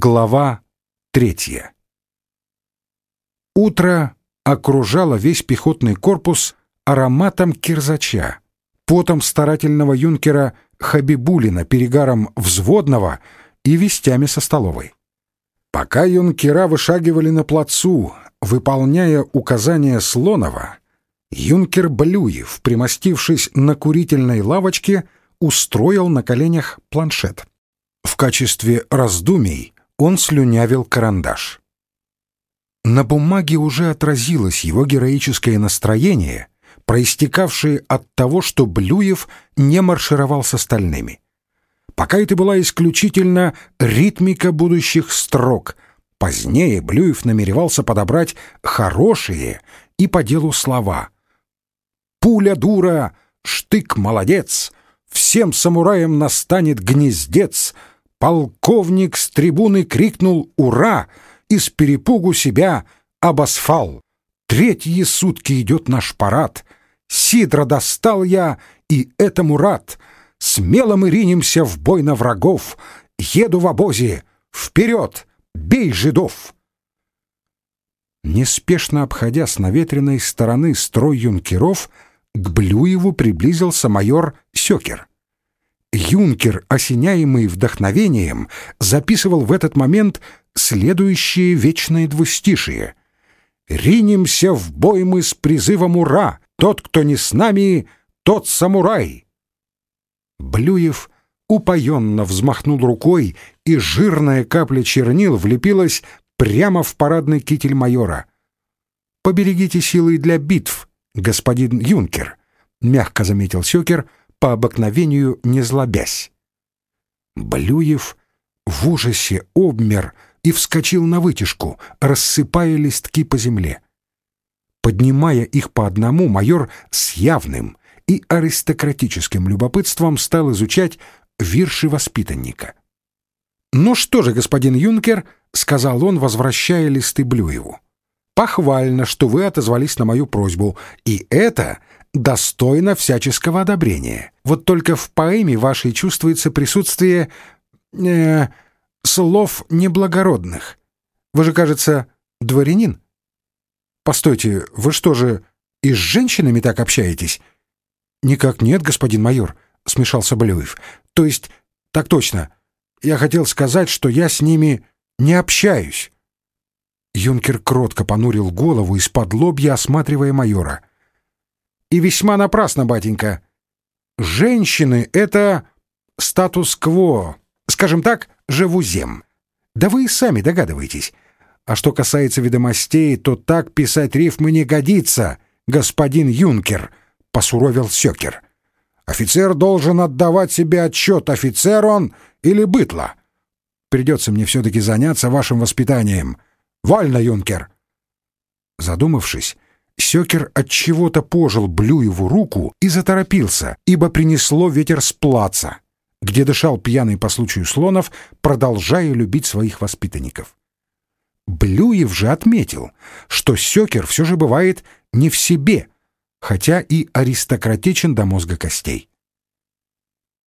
Глава третья. Утро окружало весь пехотный корпус ароматом кирзача, потом старательного юнкера Хабибулина, перегаром взводного и вестями со столовой. Пока юнкера вышагивали на плацу, выполняя указания Слонова, юнкер Блюев, примостившись на курительной лавочке, устроил на коленях планшет. В качестве раздумий он слюнявил карандаш. На бумаге уже отразилось его героическое настроение, проистекавшее от того, что Блюев не маршировал с остальными. Пока это была исключительно ритмика будущих строк. Позднее Блюев намеревался подобрать хорошие и по делу слова. «Пуля дура, штык молодец, всем самураям настанет гнездец», полковник с трибуны крикнул «Ура!» и с перепугу себя обосфал. Третьи сутки идет наш парад. Сидра достал я, и этому рад. Смело мы ринемся в бой на врагов. Еду в обозе. Вперед! Бей жидов! Неспешно обходя с наветренной стороны строй юнкеров, к Блюеву приблизился майор Сёкер. Юнкер, осеняемый вдохновением, записывал в этот момент следующее вечное двустишие. «Ринемся в бой мы с призывом «Ура!» Тот, кто не с нами, тот самурай!» Блюев упоенно взмахнул рукой, и жирная капля чернил влепилась прямо в парадный китель майора. «Поберегите силы для битв, господин юнкер», — мягко заметил Сёкер, — по обыкновению не злобясь. Блюев в ужасе обмер и вскочил на вытяжку, рассыпая листки по земле. Поднимая их по одному, майор с явным и аристократическим любопытством стал изучать вирши воспитанника. «Ну что же, господин Юнкер», — сказал он, возвращая листы Блюеву, — «похвально, что вы отозвались на мою просьбу, и это достойно всяческого одобрения. Вот только в поэме вашей чувствуется присутствие э, слов неблагородных. Вы же, кажется, дворянин. Постойте, вы что же и с женщинами так общаетесь? Никак нет, господин майор, смешался Болюев. То есть, так точно. Я хотел сказать, что я с ними не общаюсь. Юнкер кротко понурил голову из-под лобья, осматривая майора. И весьма напрасно, батенька. Женщины — это статус-кво, скажем так, живузем. Да вы и сами догадываетесь. А что касается ведомостей, то так писать рифмы не годится, господин Юнкер, — посуровил Сёкер. Офицер должен отдавать себе отчет, офицер он или бытло. Придется мне все-таки заняться вашим воспитанием. Вольно, Юнкер. Задумавшись, Сёкер от чего-то пожил Блюеву руку и заторопился, ибо принесло ветер с плаца, где дышал пьяный по случаю слонов, продолжая любить своих воспитанников. Блюев же отметил, что Сёкер все же бывает не в себе, хотя и аристократичен до мозга костей.